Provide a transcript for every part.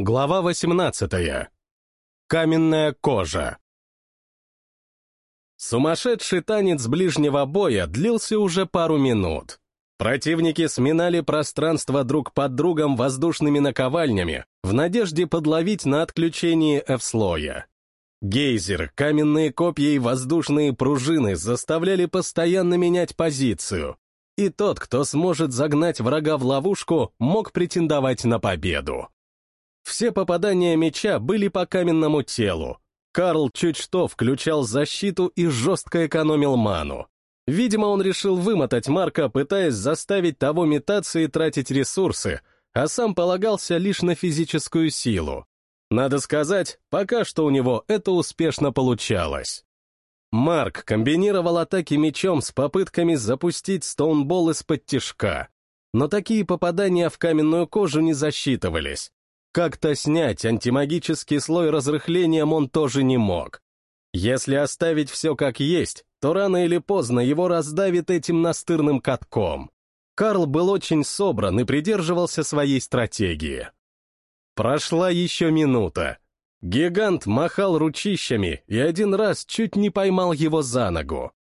Глава 18. Каменная кожа. Сумасшедший танец ближнего боя длился уже пару минут. Противники сминали пространство друг под другом воздушными наковальнями в надежде подловить на отключении F-слоя. Гейзер, каменные копья и воздушные пружины заставляли постоянно менять позицию, и тот, кто сможет загнать врага в ловушку, мог претендовать на победу. Все попадания меча были по каменному телу. Карл чуть что включал защиту и жестко экономил ману. Видимо, он решил вымотать Марка, пытаясь заставить того метаться и тратить ресурсы, а сам полагался лишь на физическую силу. Надо сказать, пока что у него это успешно получалось. Марк комбинировал атаки мечом с попытками запустить стоунбол из-под тишка. Но такие попадания в каменную кожу не засчитывались. Как-то снять антимагический слой разрыхлением он тоже не мог. Если оставить все как есть, то рано или поздно его раздавит этим настырным катком. Карл был очень собран и придерживался своей стратегии. Прошла еще минута. Гигант махал ручищами и один раз чуть не поймал его за ногу.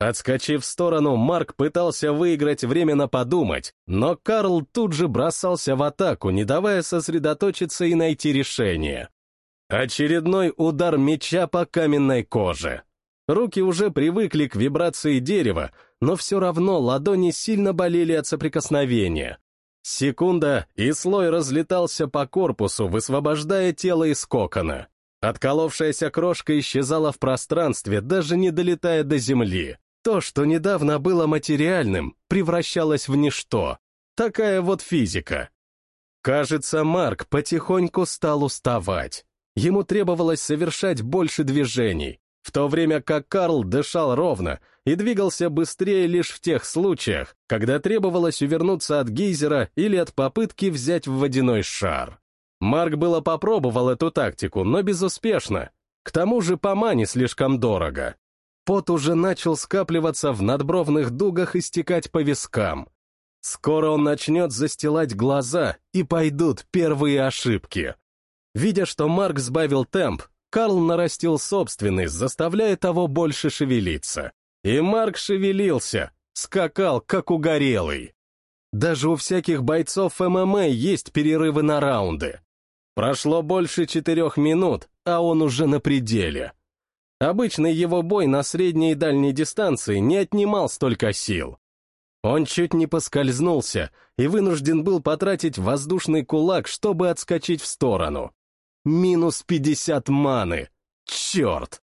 Отскочив в сторону, Марк пытался выиграть время подумать, но Карл тут же бросался в атаку, не давая сосредоточиться и найти решение. Очередной удар меча по каменной коже. Руки уже привыкли к вибрации дерева, но все равно ладони сильно болели от соприкосновения. Секунда, и слой разлетался по корпусу, высвобождая тело из кокона. Отколовшаяся крошка исчезала в пространстве, даже не долетая до земли. То, что недавно было материальным, превращалось в ничто. Такая вот физика. Кажется, Марк потихоньку стал уставать. Ему требовалось совершать больше движений, в то время как Карл дышал ровно и двигался быстрее лишь в тех случаях, когда требовалось увернуться от гейзера или от попытки взять в водяной шар. Марк было попробовал эту тактику, но безуспешно. К тому же по мане слишком дорого. Пот уже начал скапливаться в надбровных дугах и стекать по вискам. Скоро он начнет застилать глаза, и пойдут первые ошибки. Видя, что Марк сбавил темп, Карл нарастил собственный, заставляя того больше шевелиться. И Марк шевелился, скакал, как угорелый. Даже у всяких бойцов ММА есть перерывы на раунды. Прошло больше четырех минут, а он уже на пределе. Обычный его бой на средней и дальней дистанции не отнимал столько сил. Он чуть не поскользнулся и вынужден был потратить воздушный кулак, чтобы отскочить в сторону. Минус 50 маны. Черт!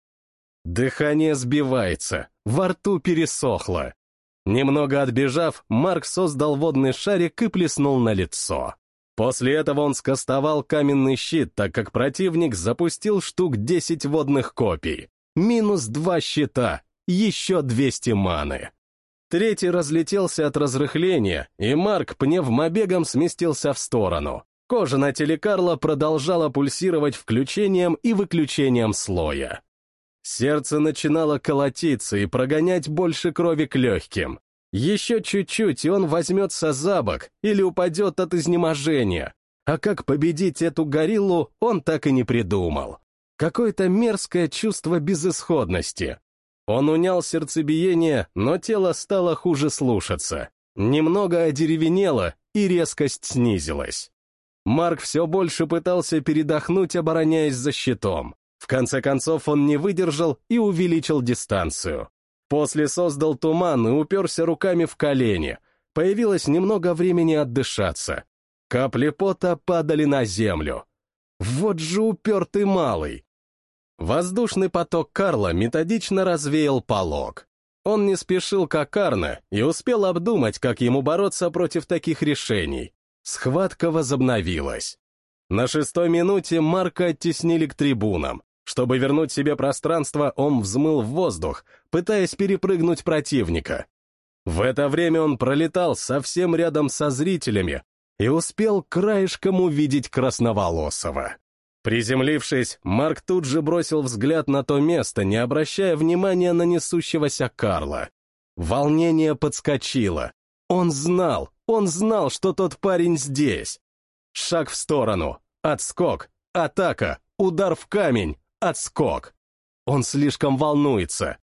Дыхание сбивается, во рту пересохло. Немного отбежав, Марк создал водный шарик и плеснул на лицо. После этого он скостовал каменный щит, так как противник запустил штук 10 водных копий. Минус два щита, еще 200 маны. Третий разлетелся от разрыхления, и Марк пневмобегом сместился в сторону. Кожа на теле Карла продолжала пульсировать включением и выключением слоя. Сердце начинало колотиться и прогонять больше крови к легким. Еще чуть-чуть, и он возьмется за бок или упадет от изнеможения. А как победить эту гориллу, он так и не придумал. Какое-то мерзкое чувство безысходности. Он унял сердцебиение, но тело стало хуже слушаться. Немного одеревенело, и резкость снизилась. Марк все больше пытался передохнуть, обороняясь за щитом. В конце концов он не выдержал и увеличил дистанцию. После создал туман и уперся руками в колени. Появилось немного времени отдышаться. Капли пота падали на землю. Вот же упертый малый! Воздушный поток Карла методично развеял полог. Он не спешил как Арна и успел обдумать, как ему бороться против таких решений. Схватка возобновилась. На шестой минуте Марка оттеснили к трибунам. Чтобы вернуть себе пространство, он взмыл в воздух, пытаясь перепрыгнуть противника. В это время он пролетал совсем рядом со зрителями и успел краешком увидеть Красноволосого. Приземлившись, Марк тут же бросил взгляд на то место, не обращая внимания на несущегося Карла. Волнение подскочило. Он знал, он знал, что тот парень здесь. Шаг в сторону. Отскок, атака, удар в камень, отскок. Он слишком волнуется.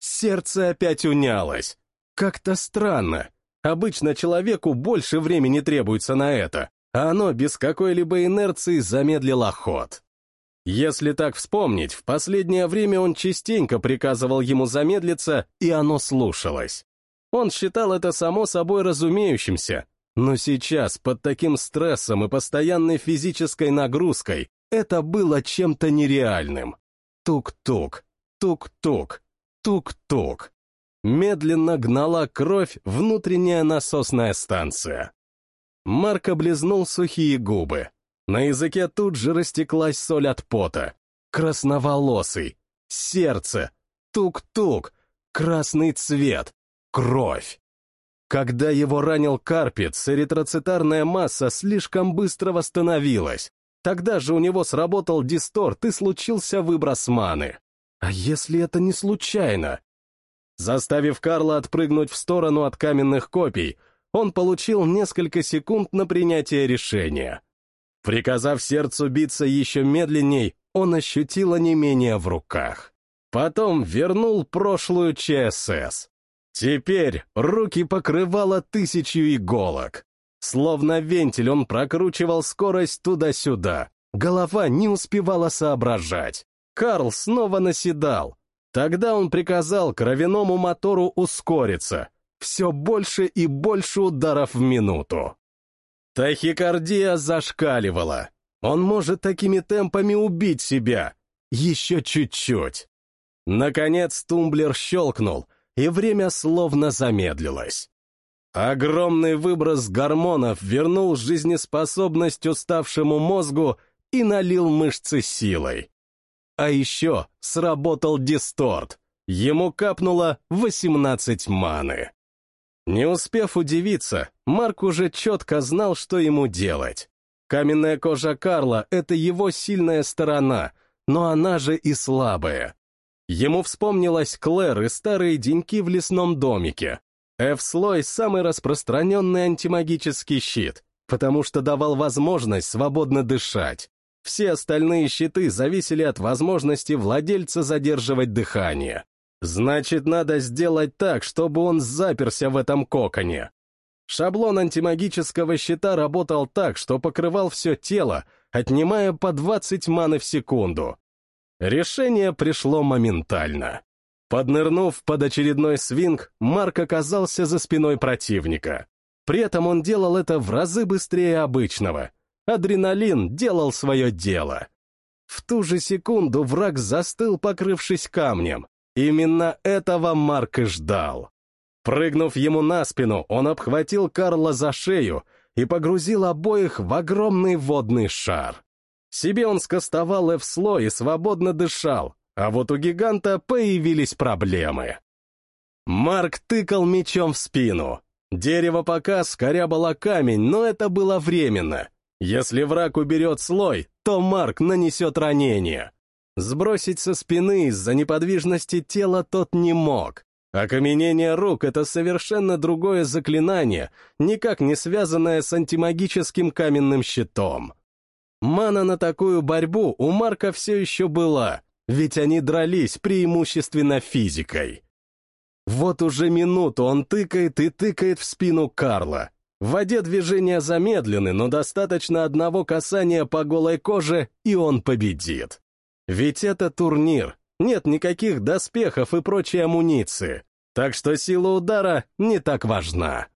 Сердце опять унялось. Как-то странно. Обычно человеку больше времени требуется на это, а оно без какой-либо инерции замедлило ход. Если так вспомнить, в последнее время он частенько приказывал ему замедлиться, и оно слушалось. Он считал это само собой разумеющимся, но сейчас, под таким стрессом и постоянной физической нагрузкой, это было чем-то нереальным. Тук-тук, тук-тук, тук-тук. Медленно гнала кровь внутренняя насосная станция. Марк облизнул сухие губы. На языке тут же растеклась соль от пота. Красноволосый. Сердце. Тук-тук. Красный цвет. Кровь. Когда его ранил карпец, эритроцитарная масса слишком быстро восстановилась. Тогда же у него сработал дисторт и случился выброс маны. А если это не случайно? Заставив Карла отпрыгнуть в сторону от каменных копий, он получил несколько секунд на принятие решения. Приказав сердцу биться еще медленней, он ощутил онемение в руках. Потом вернул прошлую ЧСС. Теперь руки покрывало тысячу иголок. Словно вентиль он прокручивал скорость туда-сюда. Голова не успевала соображать. Карл снова наседал. Тогда он приказал кровяному мотору ускориться. Все больше и больше ударов в минуту. Тахикардия зашкаливала. Он может такими темпами убить себя. Еще чуть-чуть. Наконец тумблер щелкнул, и время словно замедлилось. Огромный выброс гормонов вернул жизнеспособность уставшему мозгу и налил мышцы силой. А еще сработал дисторт. Ему капнуло 18 маны. Не успев удивиться, Марк уже четко знал, что ему делать. Каменная кожа Карла — это его сильная сторона, но она же и слабая. Ему вспомнилась Клэр и старые деньки в лесном домике. F-слой — самый распространенный антимагический щит, потому что давал возможность свободно дышать. Все остальные щиты зависели от возможности владельца задерживать дыхание. Значит, надо сделать так, чтобы он заперся в этом коконе. Шаблон антимагического щита работал так, что покрывал все тело, отнимая по 20 маны в секунду. Решение пришло моментально. Поднырнув под очередной свинг, Марк оказался за спиной противника. При этом он делал это в разы быстрее обычного. Адреналин делал свое дело. В ту же секунду враг застыл, покрывшись камнем. Именно этого Марк и ждал. Прыгнув ему на спину, он обхватил Карла за шею и погрузил обоих в огромный водный шар. Себе он скостовал F-слой и свободно дышал, а вот у гиганта появились проблемы. Марк тыкал мечом в спину. Дерево пока скорябало камень, но это было временно. Если враг уберет слой, то Марк нанесет ранение. Сбросить со спины из-за неподвижности тела тот не мог. Окаменение рук — это совершенно другое заклинание, никак не связанное с антимагическим каменным щитом. Мана на такую борьбу у Марка все еще была, ведь они дрались преимущественно физикой. Вот уже минуту он тыкает и тыкает в спину Карла. В воде движения замедлены, но достаточно одного касания по голой коже, и он победит. Ведь это турнир, нет никаких доспехов и прочей амуниции, так что сила удара не так важна.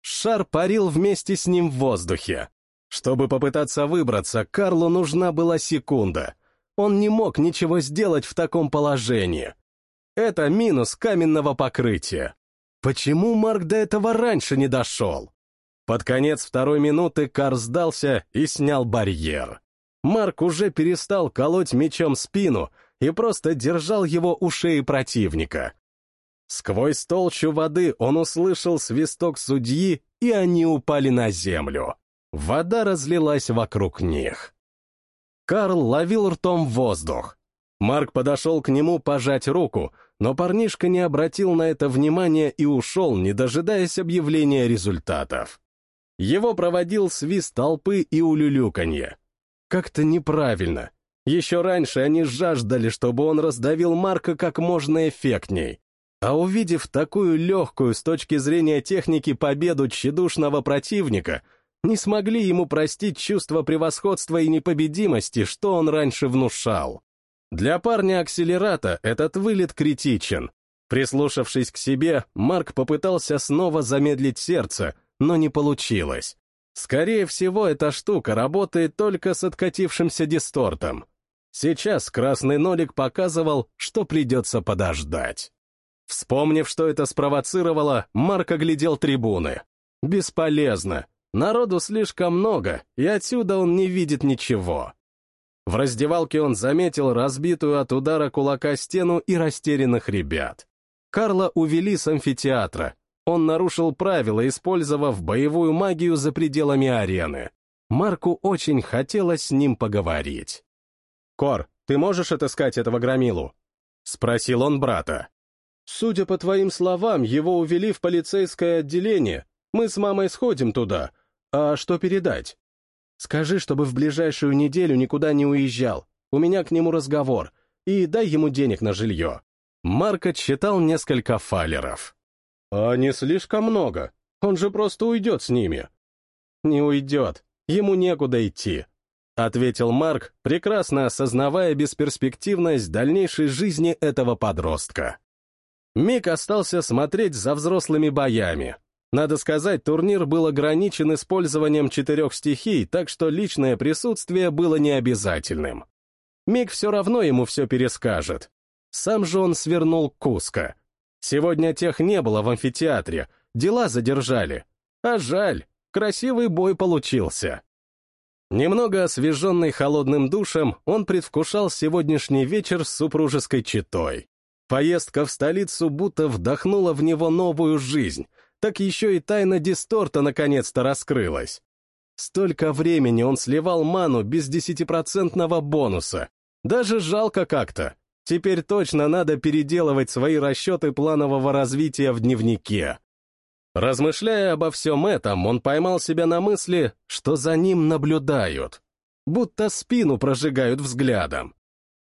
Шар парил вместе с ним в воздухе. Чтобы попытаться выбраться, Карлу нужна была секунда. Он не мог ничего сделать в таком положении. Это минус каменного покрытия. Почему Марк до этого раньше не дошел? Под конец второй минуты Кар сдался и снял барьер. Марк уже перестал колоть мечом спину и просто держал его у шеи противника. Сквозь толщу воды он услышал свисток судьи, и они упали на землю. Вода разлилась вокруг них. Карл ловил ртом воздух. Марк подошел к нему пожать руку, но парнишка не обратил на это внимания и ушел, не дожидаясь объявления результатов. Его проводил свист толпы и улюлюканье. Как-то неправильно. Еще раньше они жаждали, чтобы он раздавил Марка как можно эффектней. А увидев такую легкую с точки зрения техники победу тщедушного противника, не смогли ему простить чувство превосходства и непобедимости, что он раньше внушал. Для парня акселерата этот вылет критичен. Прислушавшись к себе, Марк попытался снова замедлить сердце, но не получилось. Скорее всего, эта штука работает только с откатившимся дистортом. Сейчас красный нолик показывал, что придется подождать. Вспомнив, что это спровоцировало, Марк оглядел трибуны. Бесполезно. Народу слишком много, и отсюда он не видит ничего. В раздевалке он заметил разбитую от удара кулака стену и растерянных ребят. Карла увели с амфитеатра. Он нарушил правила, использовав боевую магию за пределами арены. Марку очень хотелось с ним поговорить. «Кор, ты можешь отыскать этого громилу?» — спросил он брата. Судя по твоим словам, его увели в полицейское отделение. Мы с мамой сходим туда. А что передать? Скажи, чтобы в ближайшую неделю никуда не уезжал. У меня к нему разговор. И дай ему денег на жилье. Марк отсчитал несколько фалеров. А не слишком много. Он же просто уйдет с ними. Не уйдет. Ему некуда идти. — ответил Марк, прекрасно осознавая бесперспективность дальнейшей жизни этого подростка. Мик остался смотреть за взрослыми боями. Надо сказать, турнир был ограничен использованием четырех стихий, так что личное присутствие было необязательным. Мик все равно ему все перескажет. Сам же он свернул Куско. Сегодня тех не было в амфитеатре, дела задержали. А жаль, красивый бой получился. Немного освеженный холодным душем, он предвкушал сегодняшний вечер с супружеской четой. Поездка в столицу будто вдохнула в него новую жизнь, так еще и тайна дисторта наконец-то раскрылась. Столько времени он сливал ману без десятипроцентного бонуса. Даже жалко как-то. Теперь точно надо переделывать свои расчеты планового развития в дневнике. Размышляя обо всем этом, он поймал себя на мысли, что за ним наблюдают. Будто спину прожигают взглядом.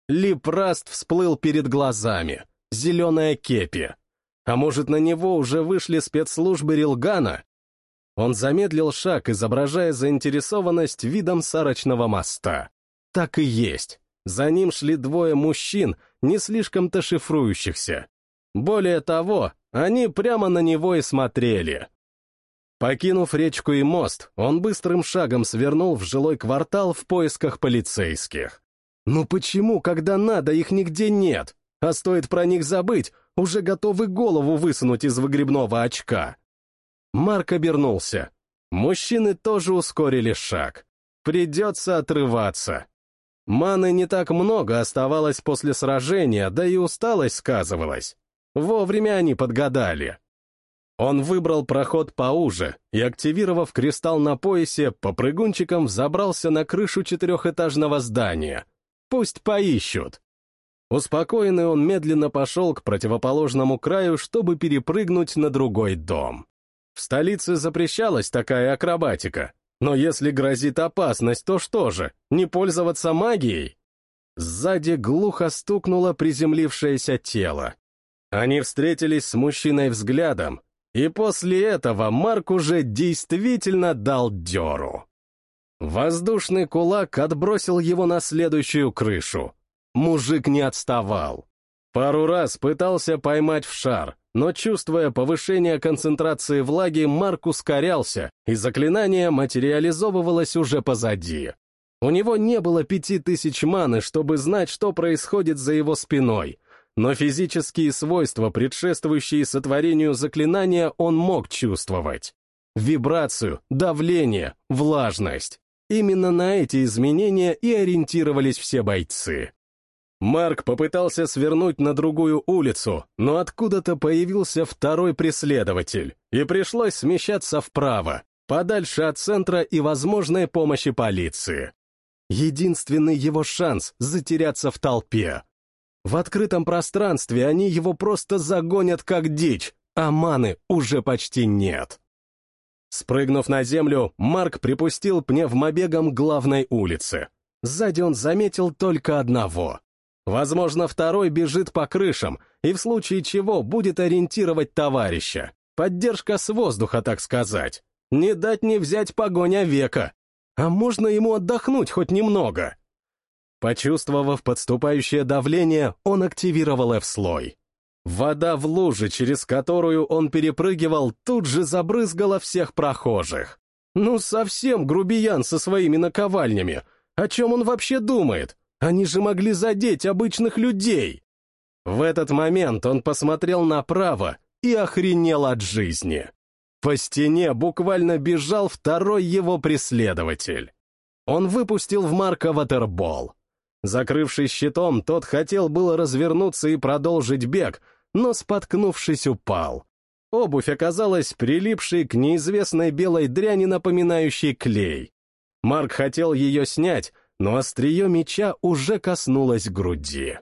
Липраст всплыл перед глазами. Зеленая кепи. А может, на него уже вышли спецслужбы Рилгана? Он замедлил шаг, изображая заинтересованность видом сарочного моста. Так и есть. За ним шли двое мужчин, не слишком-то шифрующихся. Более того, они прямо на него и смотрели. Покинув речку и мост, он быстрым шагом свернул в жилой квартал в поисках полицейских. Ну почему, когда надо, их нигде нет? А стоит про них забыть, уже готовы голову высунуть из выгребного очка. Марк обернулся. Мужчины тоже ускорили шаг. Придется отрываться. Маны не так много оставалось после сражения, да и усталость сказывалась. Вовремя они подгадали. Он выбрал проход поуже и, активировав кристалл на поясе, по прыгунчикам взобрался на крышу четырехэтажного здания — Пусть поищут. Успокоенный он медленно пошел к противоположному краю, чтобы перепрыгнуть на другой дом. В столице запрещалась такая акробатика, но если грозит опасность, то что же, не пользоваться магией? Сзади глухо стукнуло приземлившееся тело. Они встретились с мужчиной взглядом, и после этого Марк уже действительно дал дёру. Воздушный кулак отбросил его на следующую крышу. Мужик не отставал. Пару раз пытался поймать в шар, но, чувствуя повышение концентрации влаги, Марк ускорялся, и заклинание материализовывалось уже позади. У него не было пяти тысяч маны, чтобы знать, что происходит за его спиной, но физические свойства, предшествующие сотворению заклинания, он мог чувствовать. Вибрацию, давление, влажность. Именно на эти изменения и ориентировались все бойцы. Марк попытался свернуть на другую улицу, но откуда-то появился второй преследователь, и пришлось смещаться вправо, подальше от центра и возможной помощи полиции. Единственный его шанс — затеряться в толпе. В открытом пространстве они его просто загонят как дичь, а маны уже почти нет. Спрыгнув на землю, Марк припустил пневмобегом главной улице. сзади он заметил только одного. Возможно, второй бежит по крышам и в случае чего будет ориентировать товарища. Поддержка с воздуха, так сказать. Не дать не взять погоня века. А можно ему отдохнуть хоть немного? Почувствовав подступающее давление, он активировал F-слой. Вода в луже, через которую он перепрыгивал, тут же забрызгала всех прохожих. Ну, совсем грубиян со своими наковальнями. О чем он вообще думает? Они же могли задеть обычных людей. В этот момент он посмотрел направо и охренел от жизни. По стене буквально бежал второй его преследователь. Он выпустил в Марка ватербол. Закрывшись щитом, тот хотел было развернуться и продолжить бег, но, споткнувшись, упал. Обувь оказалась прилипшей к неизвестной белой дряни, напоминающей клей. Марк хотел ее снять, но острие меча уже коснулось груди.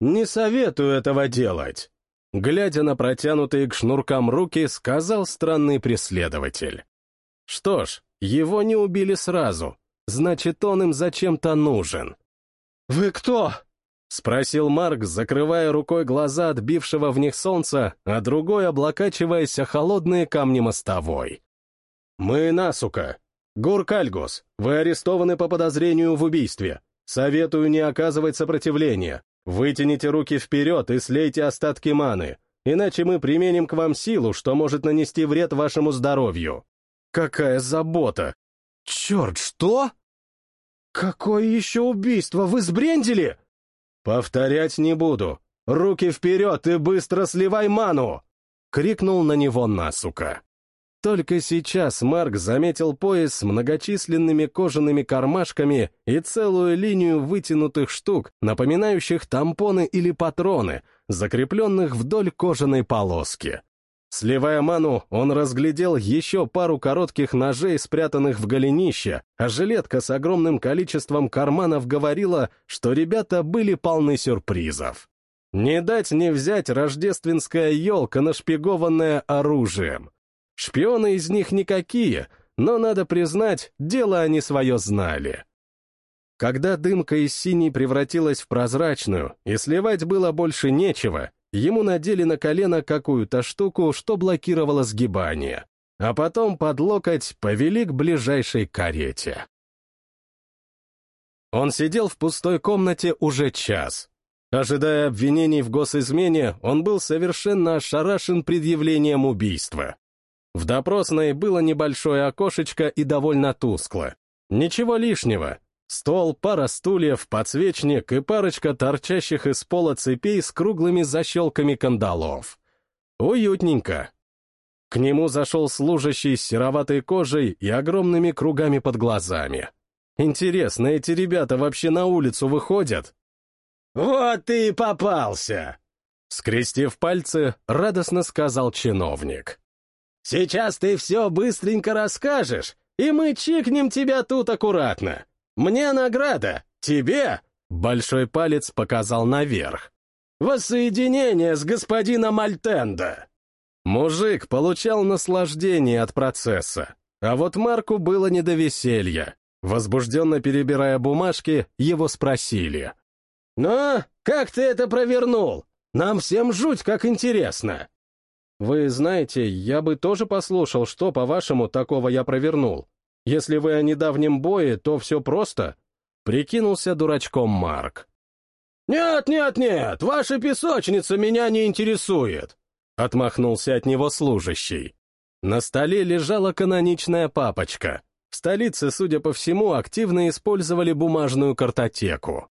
«Не советую этого делать», — глядя на протянутые к шнуркам руки, сказал странный преследователь. Что ж, его не убили сразу, значит, он им зачем-то нужен. «Вы кто?» — спросил Марк, закрывая рукой глаза от бившего в них солнца, а другой облокачиваясь о холодные камни мостовой. «Мы Насука. Гуркальгус, вы арестованы по подозрению в убийстве. Советую не оказывать сопротивления. Вытяните руки вперед и слейте остатки маны, иначе мы применим к вам силу, что может нанести вред вашему здоровью». «Какая забота!» «Черт, что?» «Какое еще убийство? Вы сбрендили?» «Повторять не буду. Руки вперед и быстро сливай ману!» — крикнул на него Насука. Только сейчас Марк заметил пояс с многочисленными кожаными кармашками и целую линию вытянутых штук, напоминающих тампоны или патроны, закрепленных вдоль кожаной полоски. Сливая ману, он разглядел еще пару коротких ножей, спрятанных в голенище, а жилетка с огромным количеством карманов говорила, что ребята были полны сюрпризов. Не дать не взять рождественская елка, нашпигованная оружием. Шпионы из них никакие, но, надо признать, дело они свое знали. Когда дымка из синей превратилась в прозрачную, и сливать было больше нечего, Ему надели на колено какую-то штуку, что блокировало сгибание, а потом под локоть повели к ближайшей карете. Он сидел в пустой комнате уже час. Ожидая обвинений в госизмене, он был совершенно ошарашен предъявлением убийства. В допросной было небольшое окошечко и довольно тускло. Ничего лишнего, Стол, пара стульев, подсвечник и парочка торчащих из пола цепей с круглыми защелками кандалов. Уютненько. К нему зашел служащий с сероватой кожей и огромными кругами под глазами. Интересно, эти ребята вообще на улицу выходят? «Вот ты и попался!» Скрестив пальцы, радостно сказал чиновник. «Сейчас ты все быстренько расскажешь, и мы чикнем тебя тут аккуратно. Мне награда, тебе...» Большой палец показал наверх. «Воссоединение с господином Альтендо!» Мужик получал наслаждение от процесса, а вот Марку было не до веселья. Возбужденно перебирая бумажки, его спросили. «Ну, как ты это провернул? Нам всем жуть как интересно!» «Вы знаете, я бы тоже послушал, что, по-вашему, такого я провернул. Если вы о недавнем бое, то все просто. Прикинулся дурачком Марк. «Нет, нет, нет, ваша песочница меня не интересует!» Отмахнулся от него служащий. На столе лежала каноничная папочка. В столице, судя по всему, активно использовали бумажную картотеку.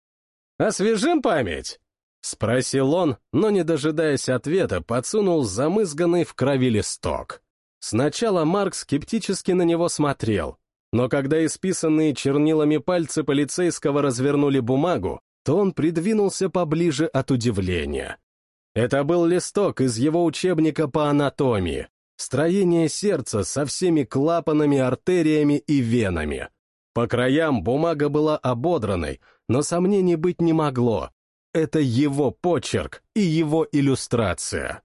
«Освежим память?» — спросил он, но, не дожидаясь ответа, подсунул замызганный в крови листок. Сначала Марк скептически на него смотрел, но когда исписанные чернилами пальцы полицейского развернули бумагу, то он придвинулся поближе от удивления. Это был листок из его учебника по анатомии, строение сердца со всеми клапанами, артериями и венами. По краям бумага была ободранной, но сомнений быть не могло. Это его почерк и его иллюстрация.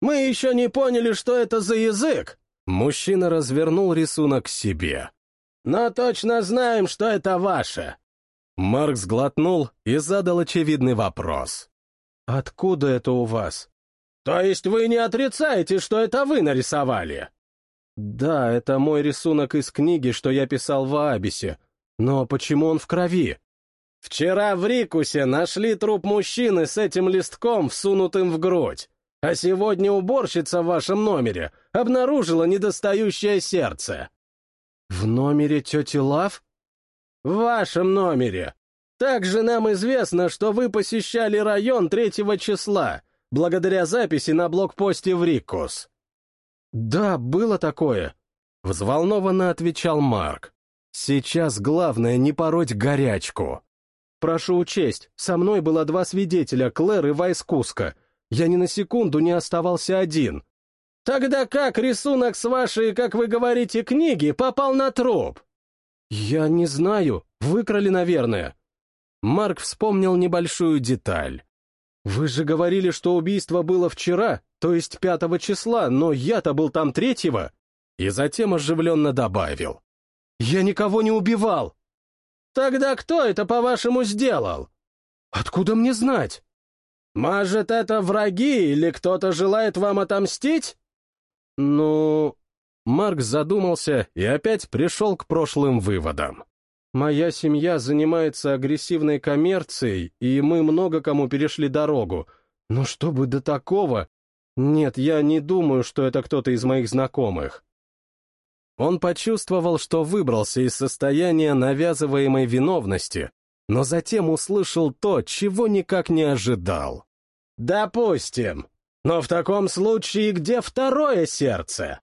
«Мы еще не поняли, что это за язык!» Мужчина развернул рисунок к себе. «Но точно знаем, что это ваше. Марк сглотнул и задал очевидный вопрос. «Откуда это у вас?» «То есть вы не отрицаете, что это вы нарисовали?» «Да, это мой рисунок из книги, что я писал в Абисе. Но почему он в крови?» «Вчера в Рикусе нашли труп мужчины с этим листком, всунутым в грудь. А сегодня уборщица в вашем номере обнаружила недостающее сердце». «В номере тети Лав?» «В вашем номере. Также нам известно, что вы посещали район третьего числа, благодаря записи на блокпосте в Рикус». «Да, было такое», — взволнованно отвечал Марк. «Сейчас главное не пороть горячку. Прошу учесть, со мной было два свидетеля, Клэр и Вайскуска. Я ни на секунду не оставался один». «Тогда как рисунок с вашей, как вы говорите, книги попал на труп?» «Я не знаю. Выкрали, наверное». Марк вспомнил небольшую деталь. «Вы же говорили, что убийство было вчера, то есть пятого числа, но я-то был там третьего». И затем оживленно добавил. «Я никого не убивал!» «Тогда кто это, по-вашему, сделал?» «Откуда мне знать?» «Может, это враги или кто-то желает вам отомстить?» «Ну...» Марк задумался и опять пришел к прошлым выводам. Моя семья занимается агрессивной коммерцией, и мы много кому перешли дорогу. Но чтобы до такого... Нет, я не думаю, что это кто-то из моих знакомых. Он почувствовал, что выбрался из состояния навязываемой виновности, но затем услышал то, чего никак не ожидал. «Допустим. Но в таком случае где второе сердце?»